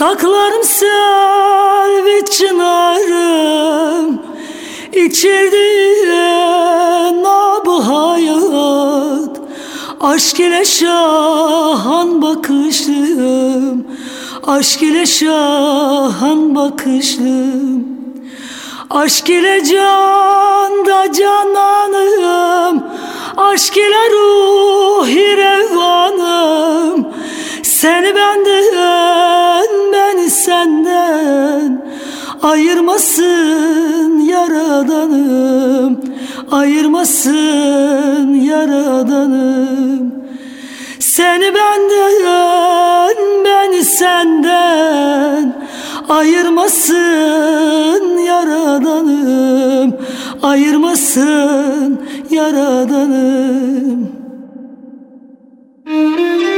Saklarım selvi çınarım. İçirdiğin bu hayat. Aşk ile şahan bakışlım. Aşk ile şahan bakışlım. Aşk ile can da cananım. Aşk ile ruhi revanım. Seni benden, beni senden Ayırmasın yaradanım Ayırmasın yaradanım. Seni benden, beni senden Ayırmasın yaradanım Ayırmasın yaradanım. Gülümüz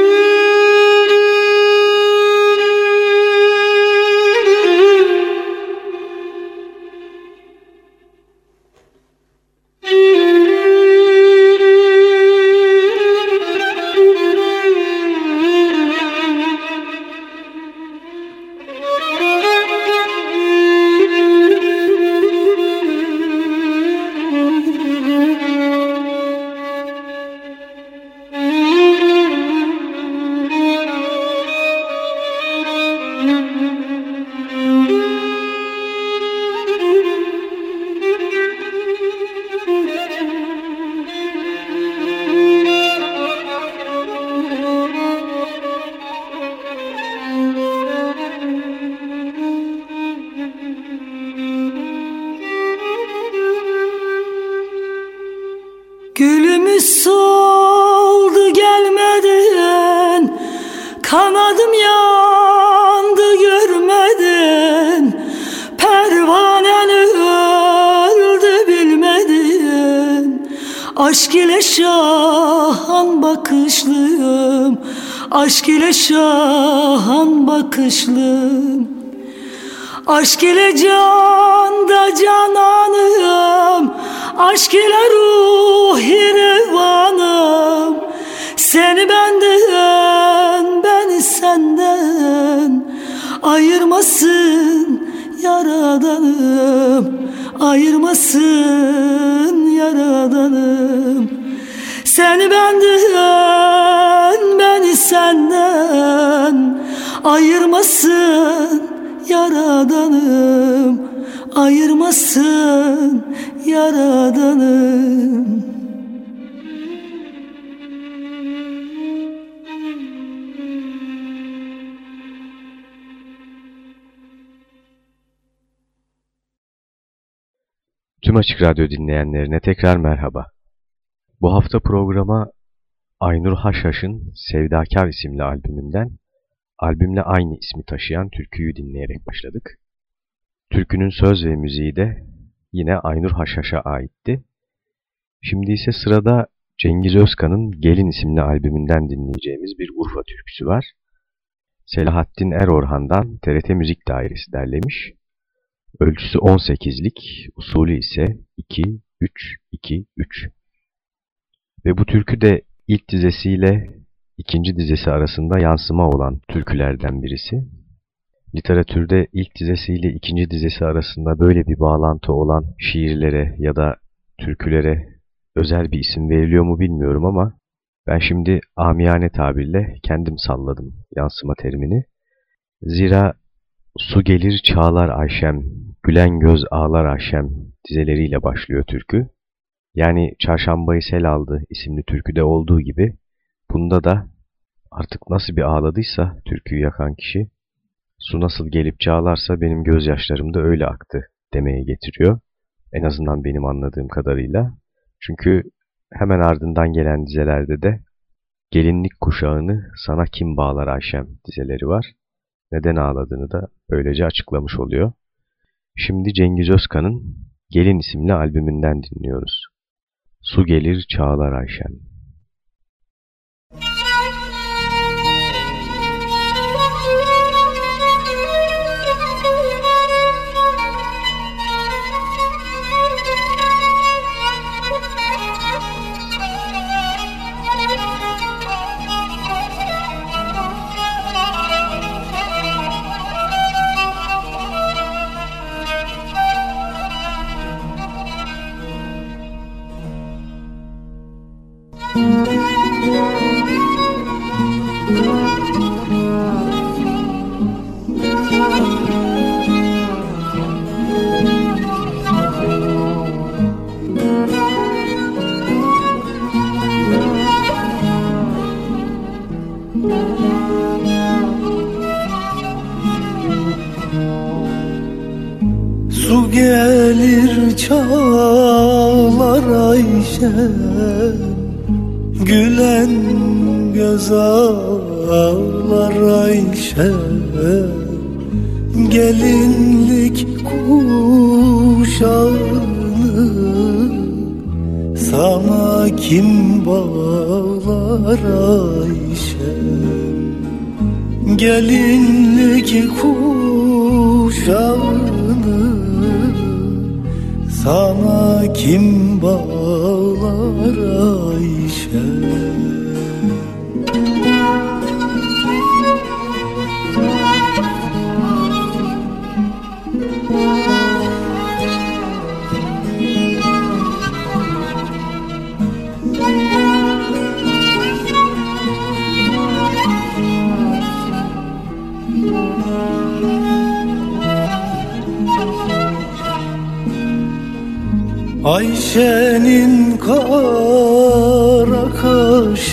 Aşk ile şahan bakışlım Aşk ile can da cananım. Aşk ile ruhi revanım. Seni benden, beni senden Ayırmasın yaradanım. Ayırmasın yaradanım. Seni benden, senden Ayırmasın yaradanım Ayırmasın yaradanım Tüm Açık Radyo dinleyenlerine tekrar merhaba. Bu hafta programa Aynur Haşhaş'ın Sevdakar isimli albümünden albümle aynı ismi taşıyan türküyü dinleyerek başladık. Türkünün söz ve müziği de yine Aynur Haşhaş'a aitti. Şimdi ise sırada Cengiz Özkan'ın Gelin isimli albümünden dinleyeceğimiz bir Urfa türküsü var. Selahattin Erorhan'dan TRT Müzik Dairesi derlemiş. Ölçüsü 18'lik, usulü ise 2-3-2-3. Ve bu türkü de ilk dizesiyle ikinci dizesi arasında yansıma olan türkülerden birisi. Literatürde ilk dizesiyle ikinci dizesi arasında böyle bir bağlantı olan şiirlere ya da türkülere özel bir isim veriliyor mu bilmiyorum ama ben şimdi amiyane tabirle kendim salladım yansıma terimini. Zira Su gelir çağlar Ayşem, gülen göz ağlar Ayşem dizeleriyle başlıyor türkü. Yani Çarşambayı Sel aldı isimli türküde olduğu gibi bunda da artık nasıl bir ağladıysa türküyü yakan kişi su nasıl gelip çağlarsa benim gözyaşlarım da öyle aktı demeye getiriyor. En azından benim anladığım kadarıyla. Çünkü hemen ardından gelen dizelerde de gelinlik kuşağını sana kim bağlar Ayşem dizeleri var. Neden ağladığını da böylece açıklamış oluyor. Şimdi Cengiz Özkan'ın Gelin isimli albümünden dinliyoruz. Su gelir çağlar Ayşem. enter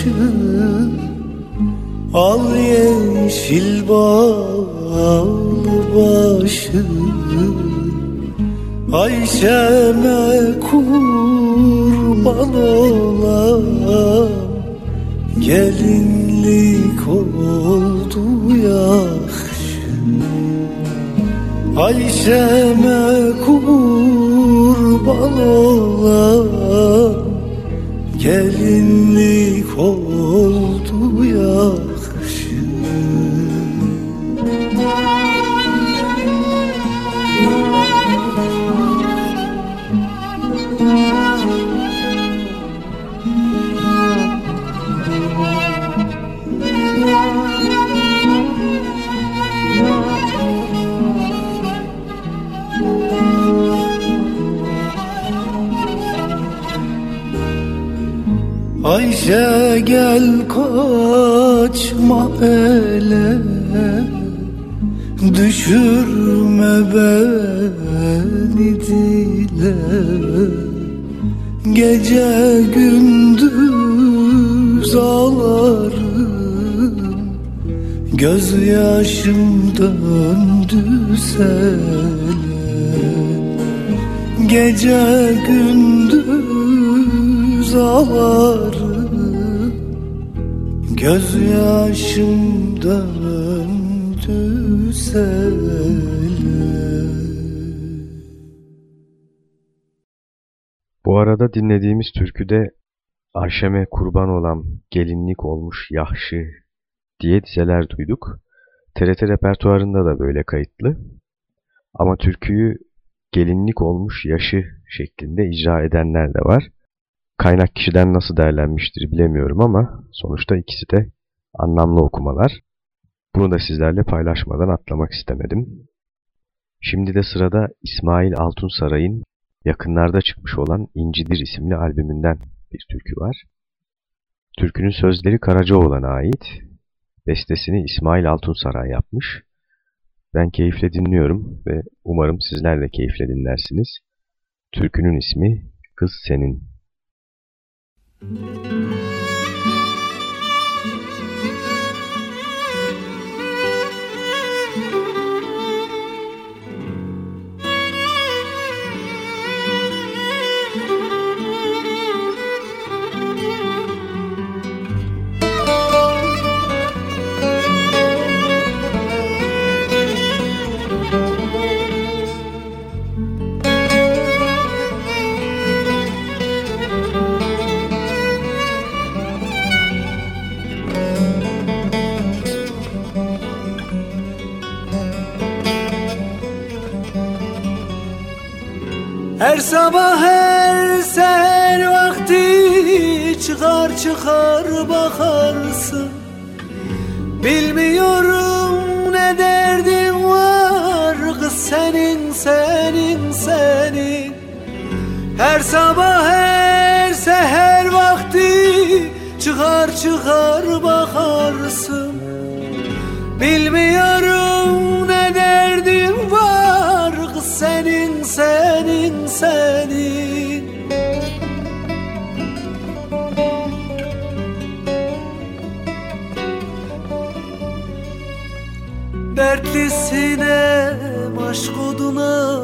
kaşı Al yeşil bağlı başı. Ayşe'me kurban olam. Gelinlik oldu yakşı Ayşe'me Bu arada dinlediğimiz türküde Ayşem'e kurban olan gelinlik olmuş yahşi diye dizeler duyduk. TRT repertuarında da böyle kayıtlı. Ama türküyü gelinlik olmuş yaşı şeklinde icra edenler de var. kaynak kişiden nasıl değerlenmiştir bilemiyorum ama sonuçta ikisi de anlamlı okumalar. Bunu da sizlerle paylaşmadan atlamak istemedim. Şimdi de sırada İsmail Altunsaray'ın yakınlarda çıkmış olan İncidir isimli albümünden bir türkü var. Türkünün sözleri Karacaoğlan'a ait, bestesini İsmail Altunsaray yapmış. Ben keyifle dinliyorum ve umarım sizler de keyifle dinlersiniz. Türkünün ismi Kız Senin. Müzik sabah her seher vakti çıkar çıkar bakarsın. Bilmiyorum ne derdin var kız senin senin senin. Her sabah her seher vakti çıkar çıkar bakarsın. Bilmiyorum ne derdin var kız senin senin senin Dertlisine aşk oduna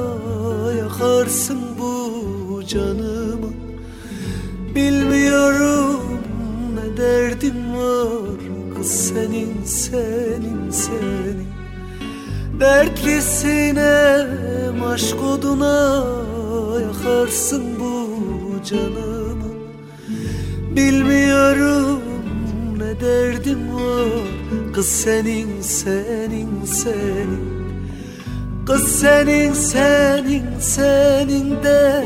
yakarsın bu canımı. Bilmiyorum ne derdin var kız senin senin senin. Dertlisine aşk oduna yakarsın bu canımı? Bilmiyorum ne derdin var? Kız senin senin senin. Kız senin senin senin de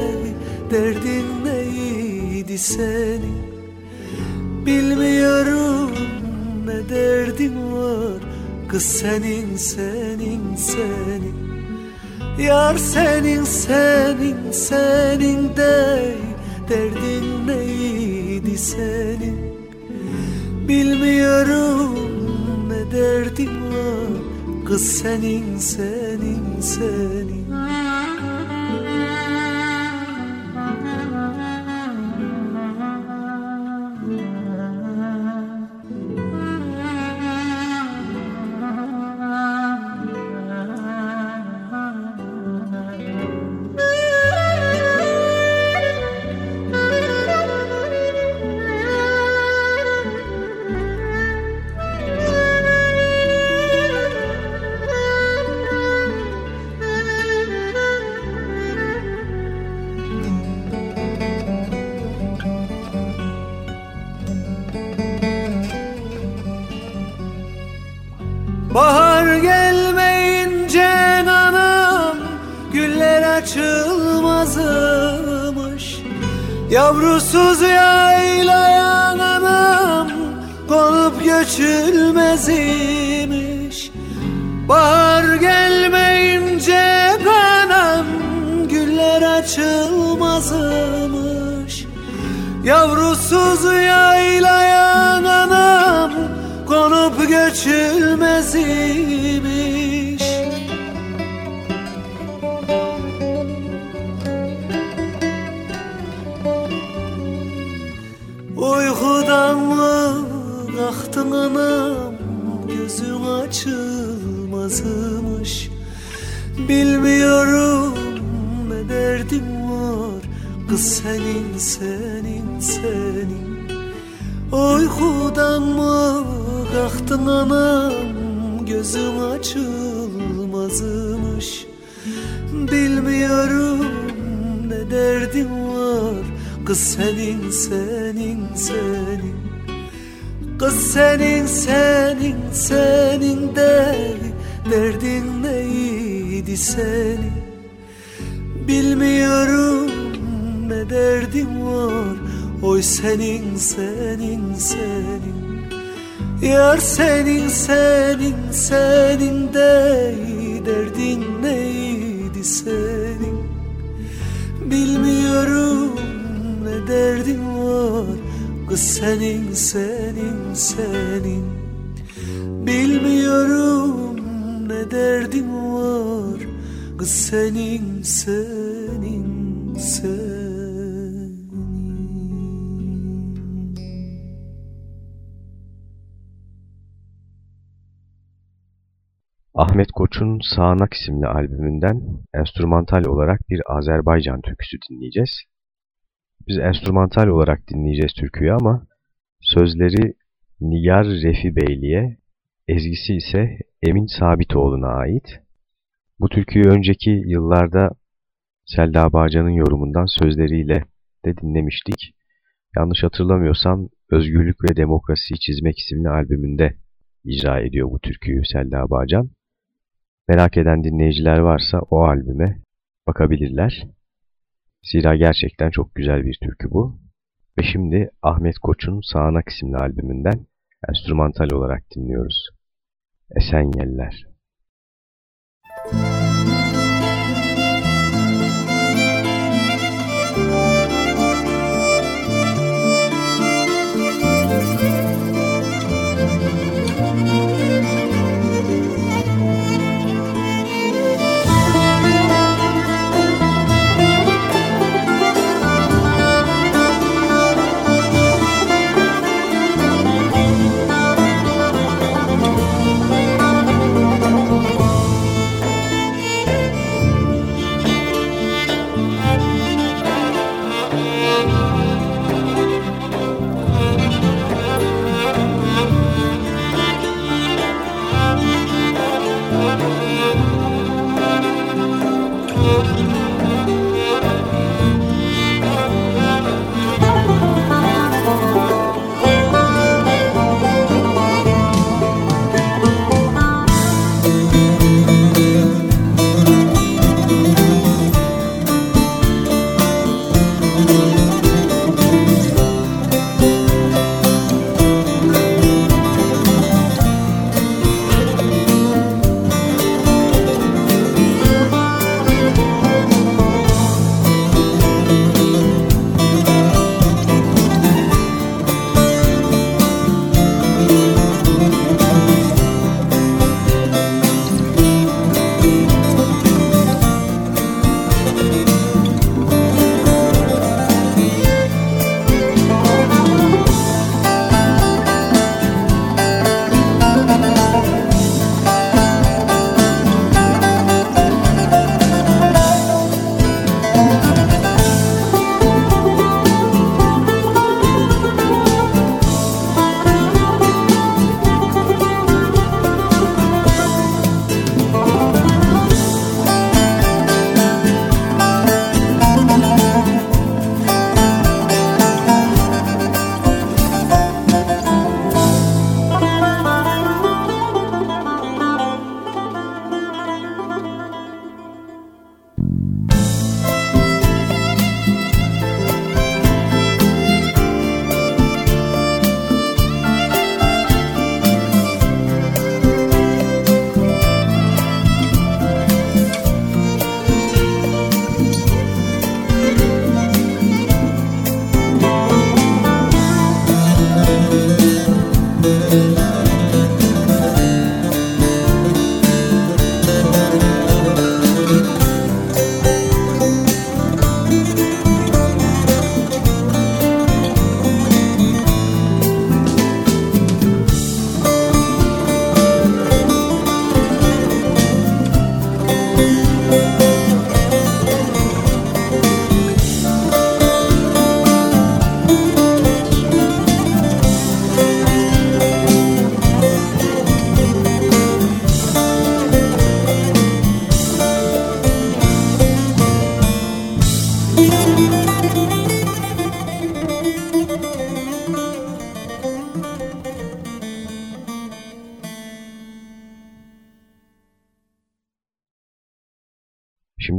Derdin neydi senin? Bilmiyorum ne derdin var? Kız senin senin senin Yar senin senin senin de Derdin neydi senin? Bilmiyorum ne derdin var. Kız senin senin senin Yavrusuz yaylayan anam Konup göçülmez senin senin. Uykudan mı kalktın anam Gözün açılmazmış. Bilmiyorum ne derdim var Kız senin senin senin. Kız senin senin senin de Derdin neydi senin? Bilmiyorum ne derdin var? Oy senin senin senin. Yar senin senin senin de Derdin neydi senin? Bilmiyorum ne derdin var. Kız senin senin senin. Bilmiyorum ne derdin var. Kız senin senin senin Ahmet Koç'un Sağanak isimli albümünden enstrümantal olarak bir Azerbaycan türküsü dinleyeceğiz. Biz enstrümantal olarak dinleyeceğiz türküyü ama sözleri Nigar Refi Beyli'ye, ezgisi ise Emin Sabitoğlu'na ait. Bu türküyü önceki yıllarda Selda Bağcan'ın yorumundan sözleriyle de dinlemiştik. Yanlış hatırlamıyorsam Özgürlük ve Demokrasiyi Çizmek isimli albümünde icra ediyor bu türküyü Selda Bağcan. Merak eden dinleyiciler varsa o albüme bakabilirler. Zira gerçekten çok güzel bir türkü bu. Ve şimdi Ahmet Koç'un Sağanak isimli albümünden enstrümantal olarak dinliyoruz. Esen Yeller.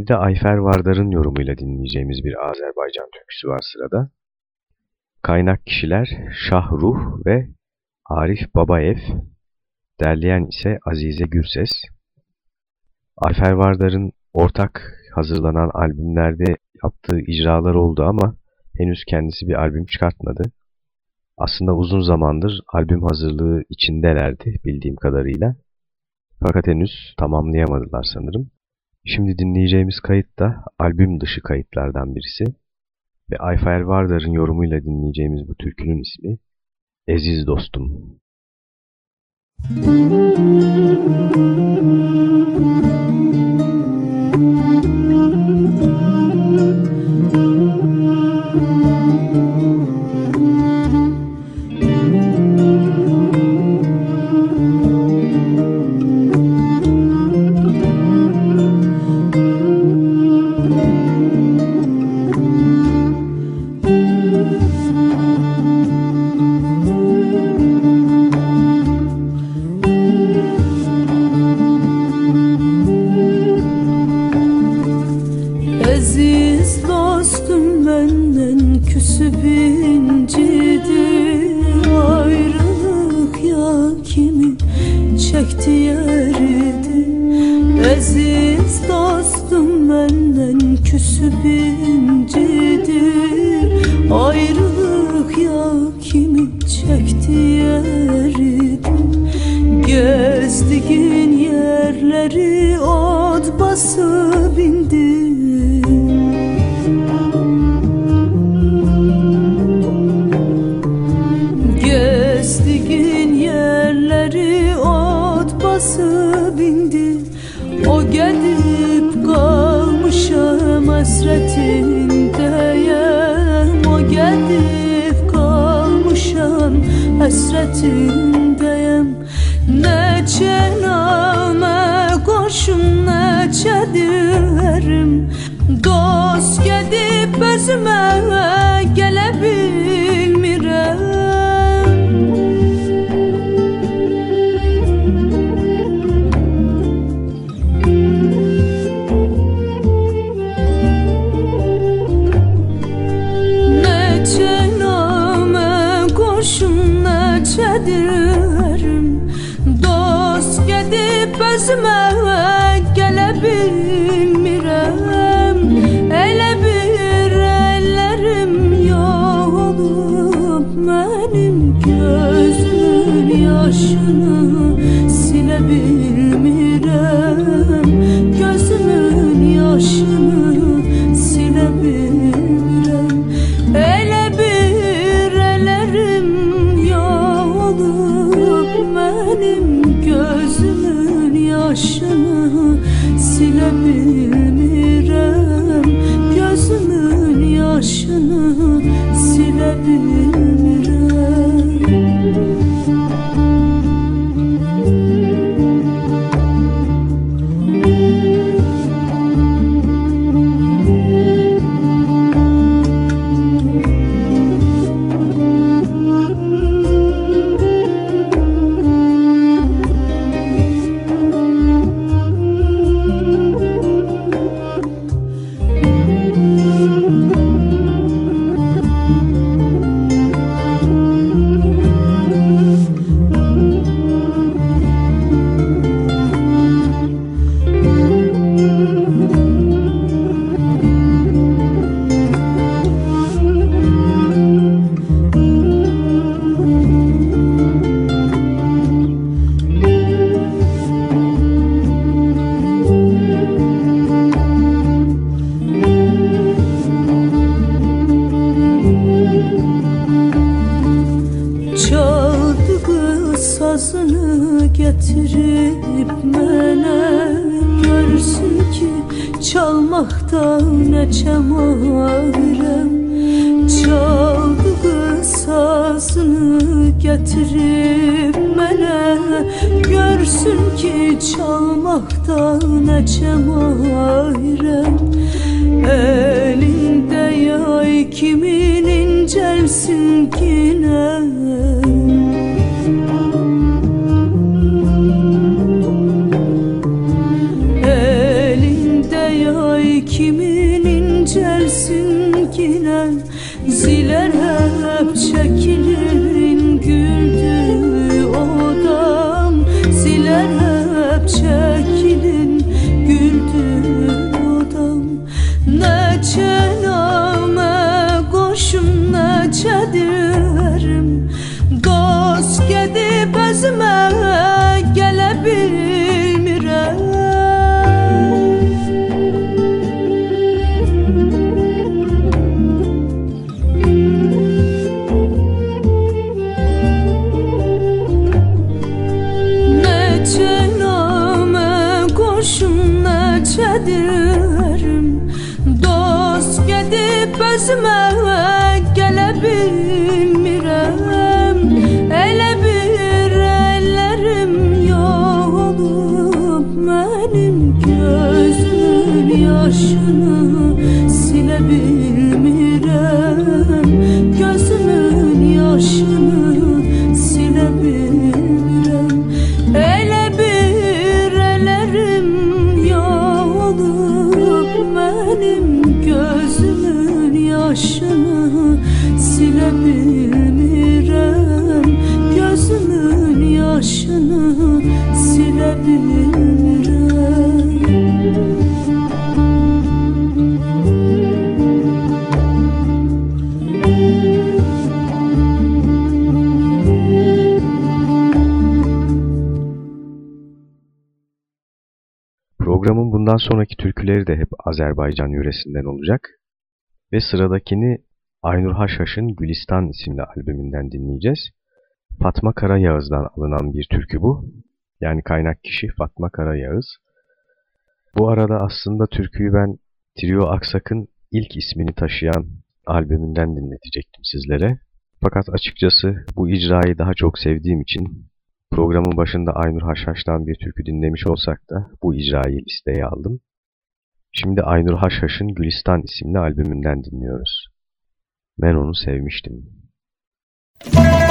De Ayfer Vardar'ın yorumuyla dinleyeceğimiz bir Azerbaycan türküsü var sırada. Kaynak kişiler Şahruh ve Arif Babaev, derleyen ise Azize Gürses. Ayfer Vardar'ın ortak hazırlanan albümlerde yaptığı icralar oldu ama henüz kendisi bir albüm çıkartmadı. Aslında uzun zamandır albüm hazırlığı içindelerdi bildiğim kadarıyla. Fakat henüz tamamlayamadılar sanırım. Şimdi dinleyeceğimiz kayıt da albüm dışı kayıtlardan birisi. Ve Ayfer Vardar'ın yorumuyla dinleyeceğimiz bu türkünün ismi Eziz Dostum. benim gözümün yaşını silebilir Programın bundan sonraki türküleri de hep Azerbaycan yöresinden olacak. Ve sıradakini Aynur Haşhaş'ın Gülistan isimli albümünden dinleyeceğiz. Fatma Karayağız'dan alınan bir türkü bu. Yani kaynak kişi Fatma Karayağız. Bu arada aslında türküyü ben Trio Aksak'ın ilk ismini taşıyan albümünden dinletecektim sizlere. Fakat açıkçası bu icrayı daha çok sevdiğim için Programın başında Aynur Haşhaş'tan bir türkü dinlemiş olsak da bu icrayı listeye aldım. Şimdi Aynur Haşhaş'ın Gülistan isimli albümünden dinliyoruz. Ben onu sevmiştim. Müzik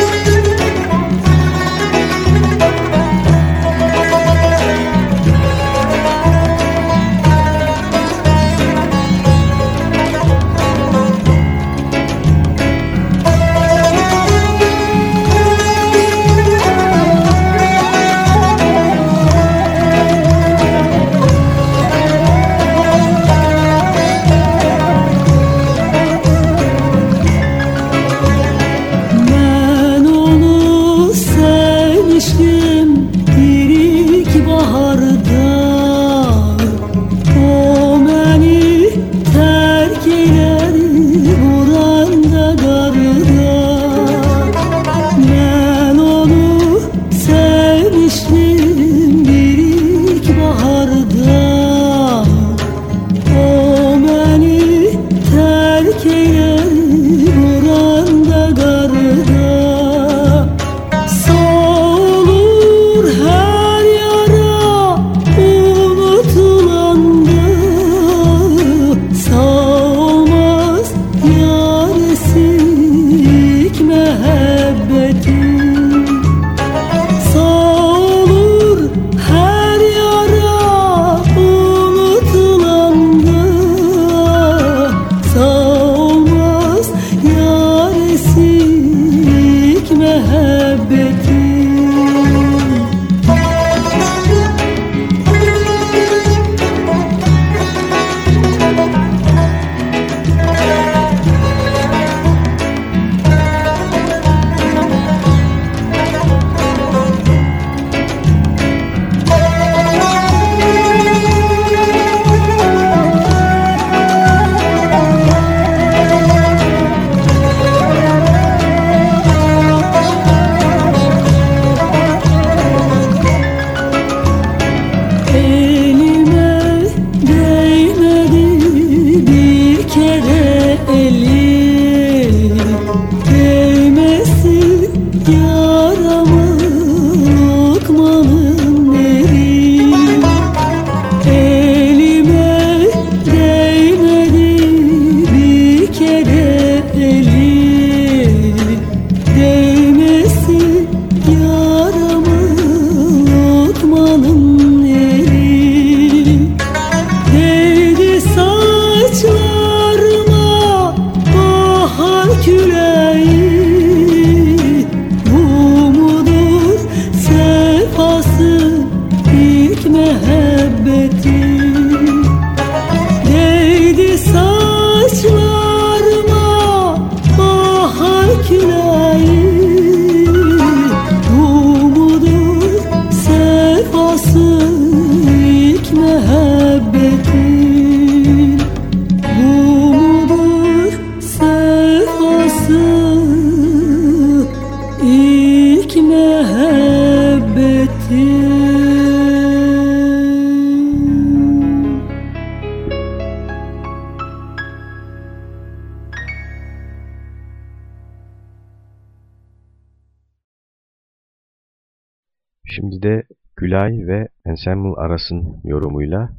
Ensemble Aras'ın yorumuyla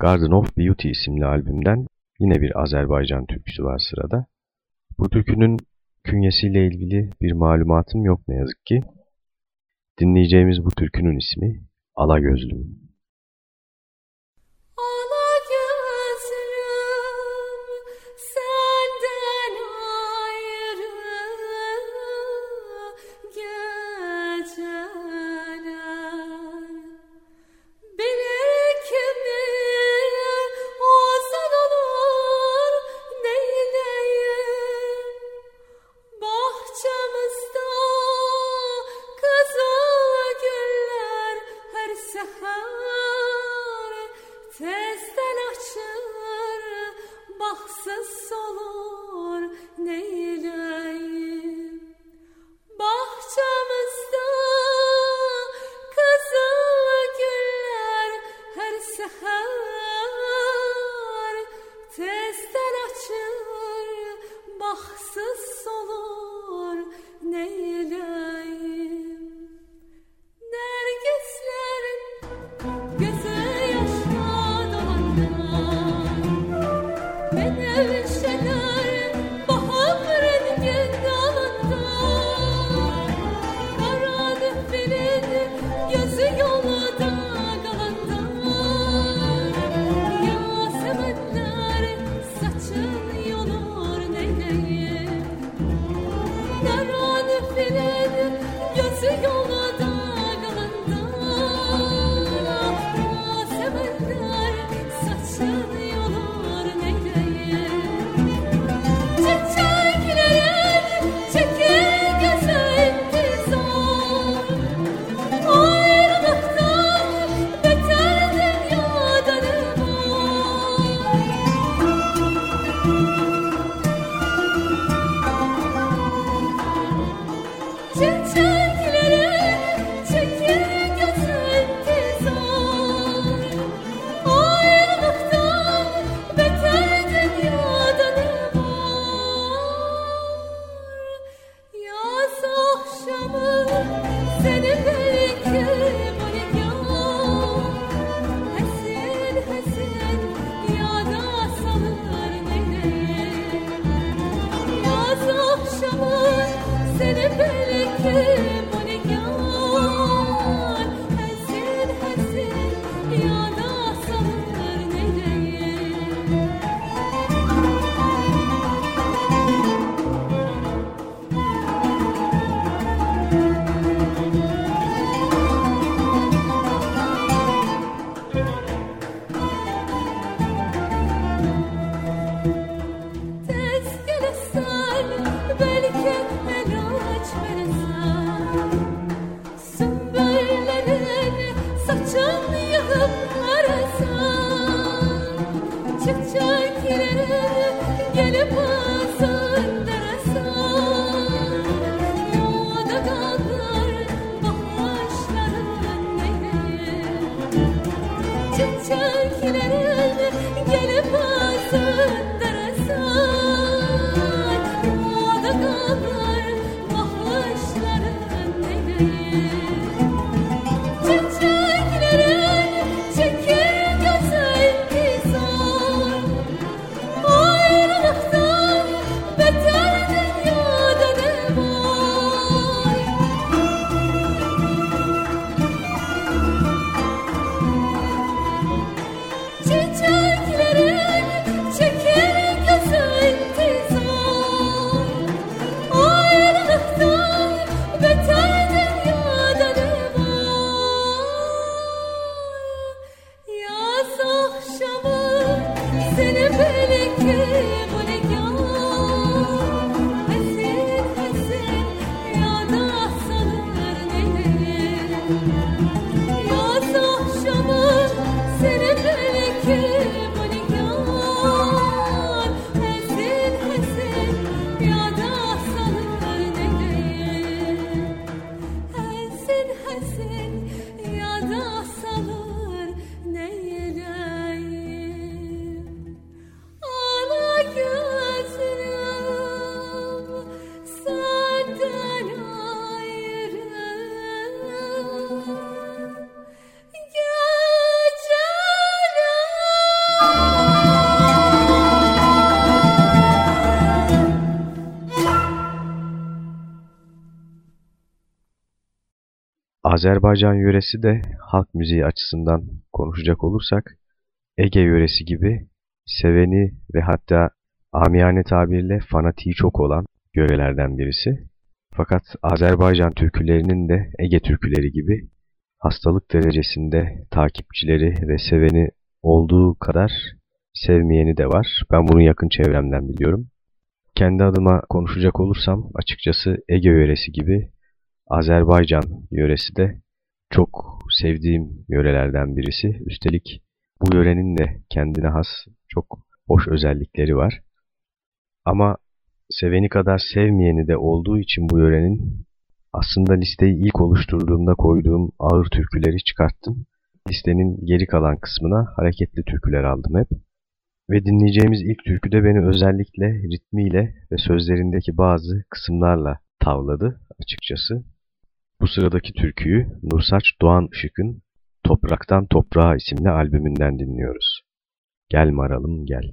Garden of Beauty isimli albümden yine bir Azerbaycan türküsü var sırada. Bu türkünün künyesiyle ilgili bir malumatım yok ne yazık ki. Dinleyeceğimiz bu türkünün ismi Alagözlüm. Azerbaycan yöresi de halk müziği açısından konuşacak olursak Ege yöresi gibi seveni ve hatta amiyane tabirle fanatiği çok olan yörelerden birisi. Fakat Azerbaycan türkülerinin de Ege türküleri gibi hastalık derecesinde takipçileri ve seveni olduğu kadar sevmeyeni de var. Ben bunu yakın çevremden biliyorum. Kendi adıma konuşacak olursam açıkçası Ege yöresi gibi Azerbaycan yöresi de çok sevdiğim yörelerden birisi. Üstelik bu yörenin de kendine has çok hoş özellikleri var. Ama seveni kadar sevmeyeni de olduğu için bu yörenin aslında listeyi ilk oluşturduğumda koyduğum ağır türküleri çıkarttım. Listenin geri kalan kısmına hareketli türküler aldım hep. Ve dinleyeceğimiz ilk türkü de beni özellikle ritmiyle ve sözlerindeki bazı kısımlarla tavladı açıkçası. Bu sıradaki türküyü Nursaç Doğan Işık'ın Topraktan Toprağa isimli albümünden dinliyoruz. Gel maralım gel.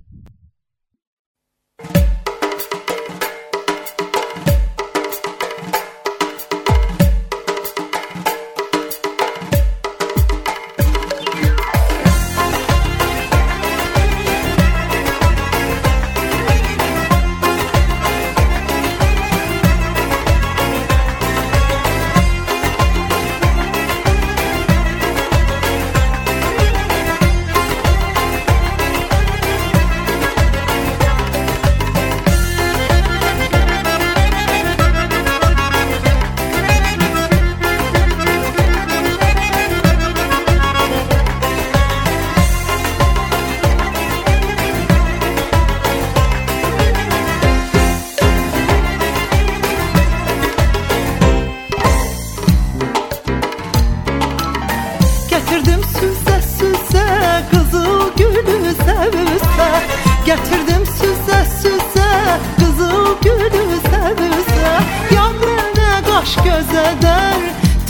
göz eder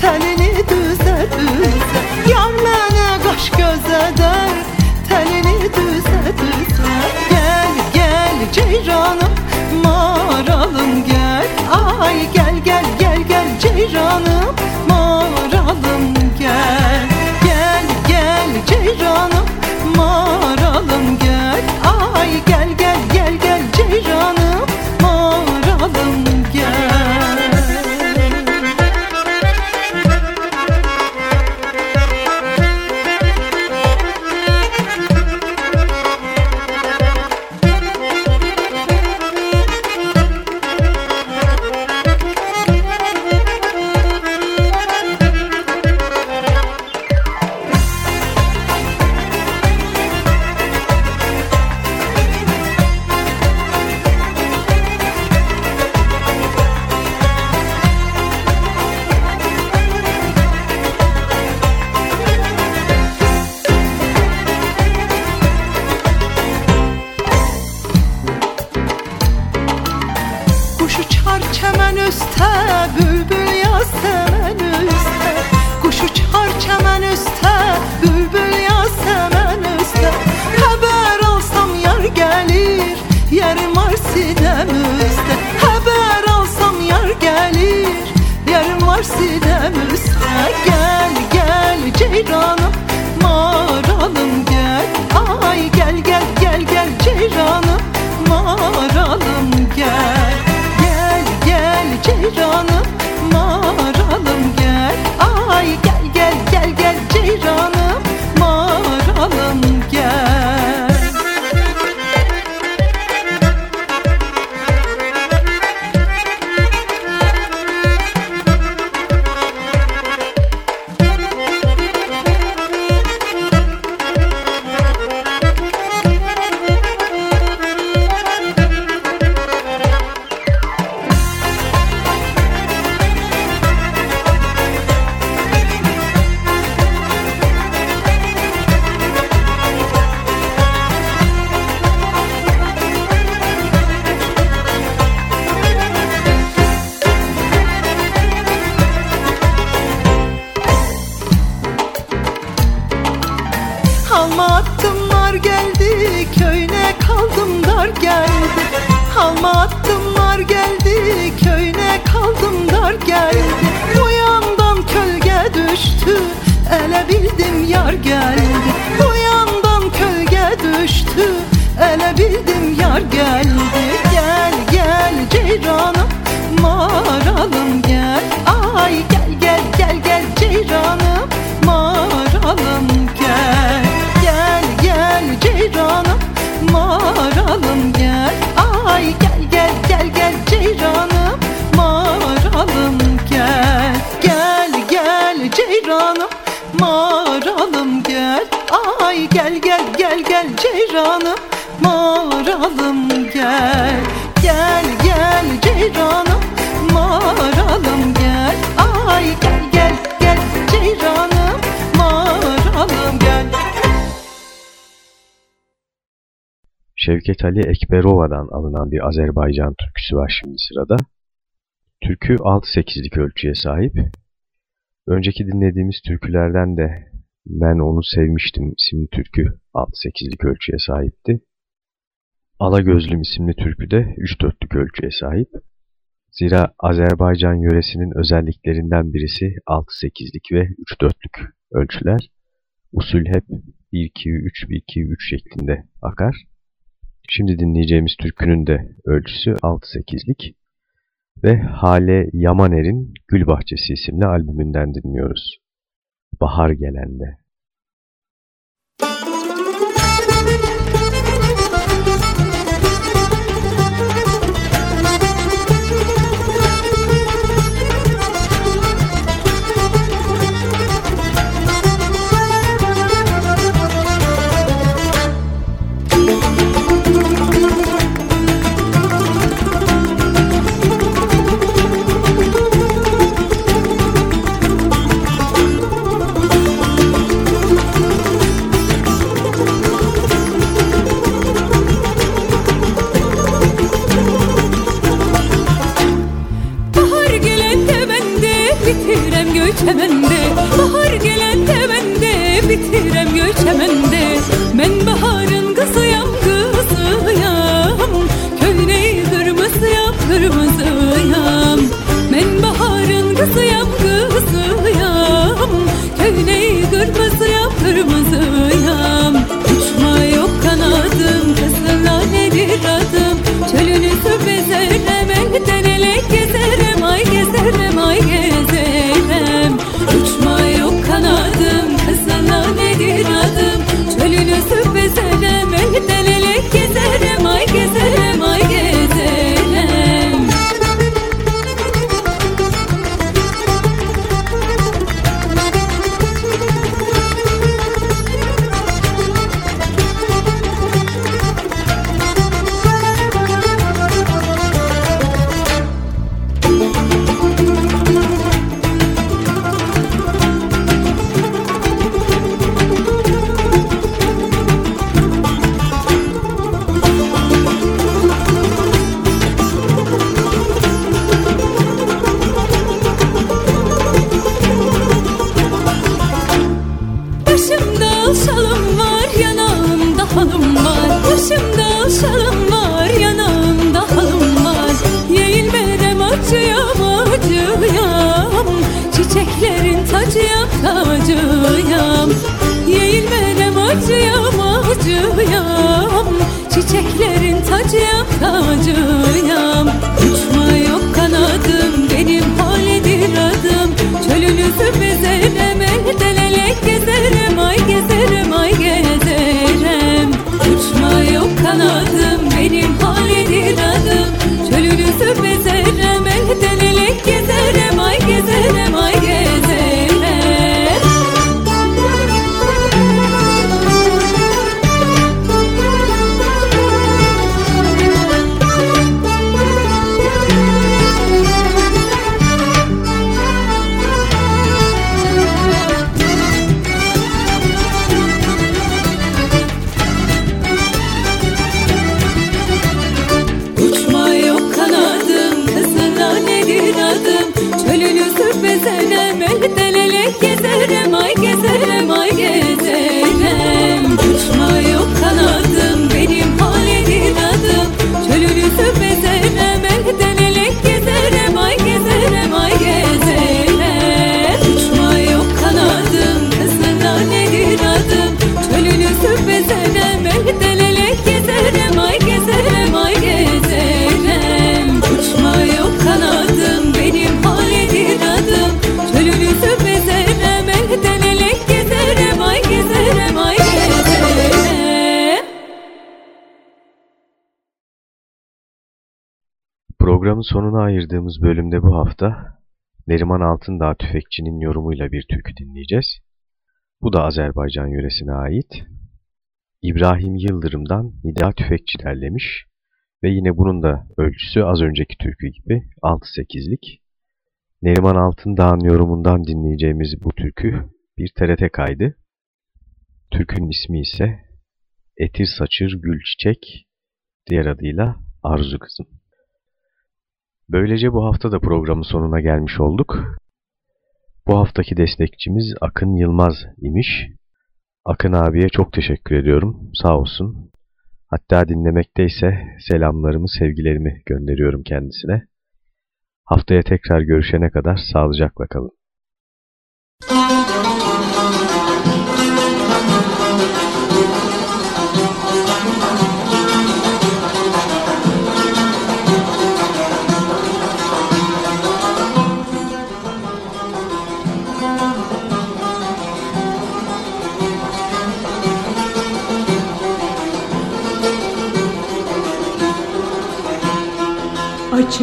Telini düze düze. Yar mənə kaş göz eder Telini düze düze. Gel gel ceyranım maralım gel. Ay gel gel gel gel ceyranım geldi köyüne kaldım dar geldi Bu yandan kölge Şevket Ali Ekberova'dan alınan bir Azerbaycan türküsü var şimdi sırada. Türkü 6-8'lik ölçüye sahip. Önceki dinlediğimiz türkülerden de Ben Onu Sevmiştim isimli türkü 6-8'lik ölçüye sahipti. Ala Gözlüm isimli türkü de 3-4'lük ölçüye sahip. Zira Azerbaycan yöresinin özelliklerinden birisi 6-8'lik ve 3-4'lük ölçüler. Usul hep 1-2-3, 1-2-3 şeklinde akar. Şimdi dinleyeceğimiz türkünün de ölçüsü 6-8'lik ve Hale Yamaner'in Gül Bahçesi isimli albümünden dinliyoruz. Bahar Gelende. acıyam. Yeğilmenem acıyam acıyam. Çiçeklerin tacıyam tacıyam. Uçma yok kanadım benim haledir adım. Çölünüzü bezerim elde lelek gezerim. Ay gezerim ay gezerim Uçma yok kanadım. Programın sonuna ayırdığımız bölümde bu hafta Neriman Altındağ Tüfekçi'nin yorumuyla bir türkü dinleyeceğiz. Bu da Azerbaycan yöresine ait. İbrahim Yıldırım'dan Nida Tüfekçi derlemiş ve yine bunun da ölçüsü az önceki türkü gibi 6-8'lik. Neriman Altındağ'ın yorumundan dinleyeceğimiz bu türkü bir TRT kaydı. Türkünün ismi ise Etir Saçır Gül Çiçek, diğer adıyla Arzu Kızım. Böylece bu hafta da programın sonuna gelmiş olduk. Bu haftaki destekçimiz Akın Yılmaz imiş. Akın abiye çok teşekkür ediyorum. Sağ olsun. Hatta dinlemekteyse selamlarımı, sevgilerimi gönderiyorum kendisine. Haftaya tekrar görüşene kadar sağlıcakla kalın.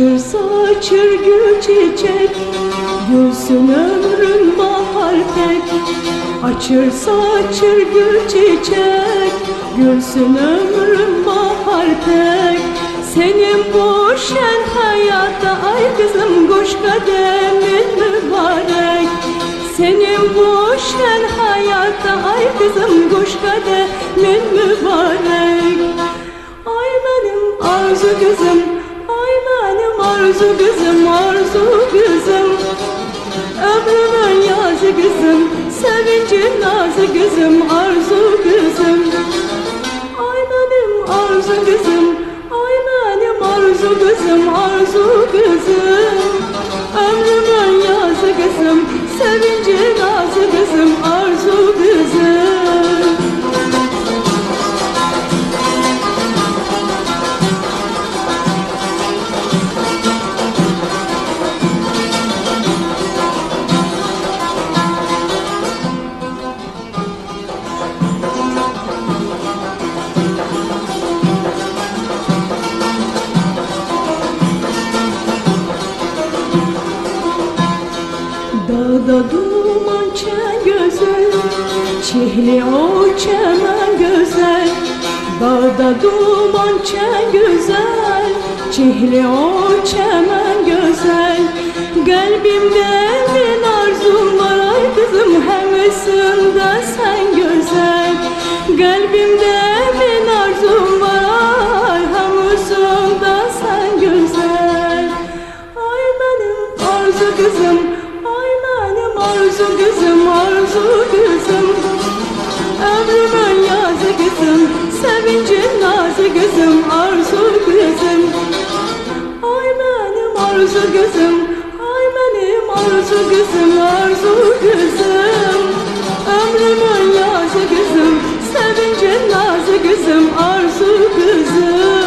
Açır saçır gül çiçek Gülsün ömrün bahar pek Açır saçır gül çiçek Gülsün ömrün bahar pek Senin bu şen hayatta Ay kızım kuş kademin mübarek. Senin bu şen hayatta Ay kızım kuş kademin mübarek. Ay benim arzu kızım benim arzu kızım arzu kızım. Ömrümün yazı kızım Sevincin nazı kızım arzu kızım. Ay benim arzu kızım Ay benim arzu kızım arzu kızım. Ömrümün yazı kızım Sevincin nazı kızım arzu kızım Çihli o çemen güzel Dağda duman çen güzel. Çihli o çemen güzel Kalbimde bin arzum var. Ay kızım Hemisinde sen güzel. Kalbimde bin arzum var. Hemisinde sen güzel. Ay benim arzu kızım Ay benim arzu kızım arzu kızım Ömrümün yazı kızım Sevincin nazı kızım arzu kızım Ay benim arzu kızım Ay benim arzu kızım arzu kızım Ömrümün yazı kızım Sevincin nazı kızım arzu kızım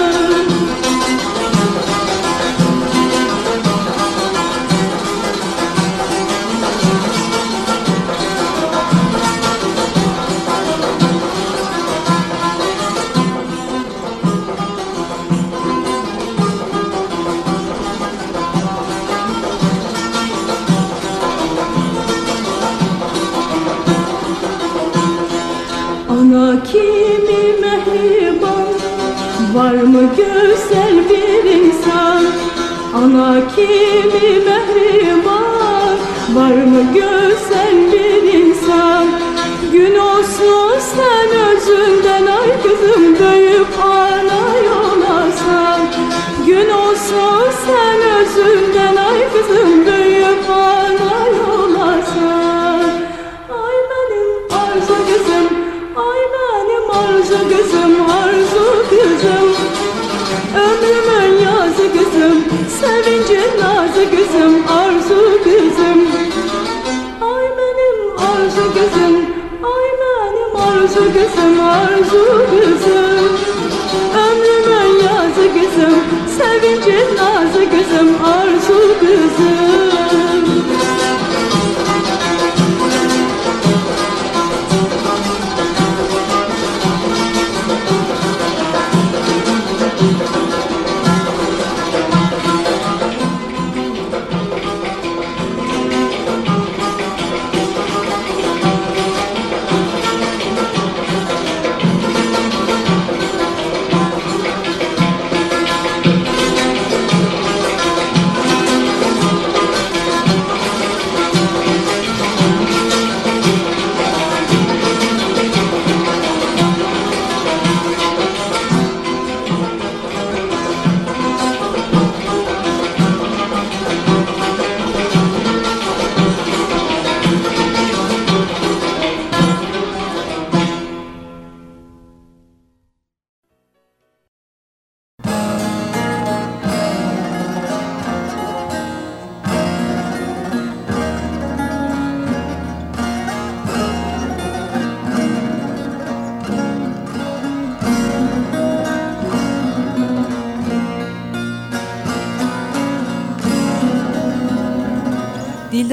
güzel bir insan. Ana kimi mehriban. Var mı güzel bir insan? Gün olsun sen özünden Ay kızım büyük Sevincin nazı kızım arzu kızım Ay benim arzu kızım Ay benim arzu kızım arzu kızım Ömrümün yazı kızım Sevincin nazı kızım arzu kızım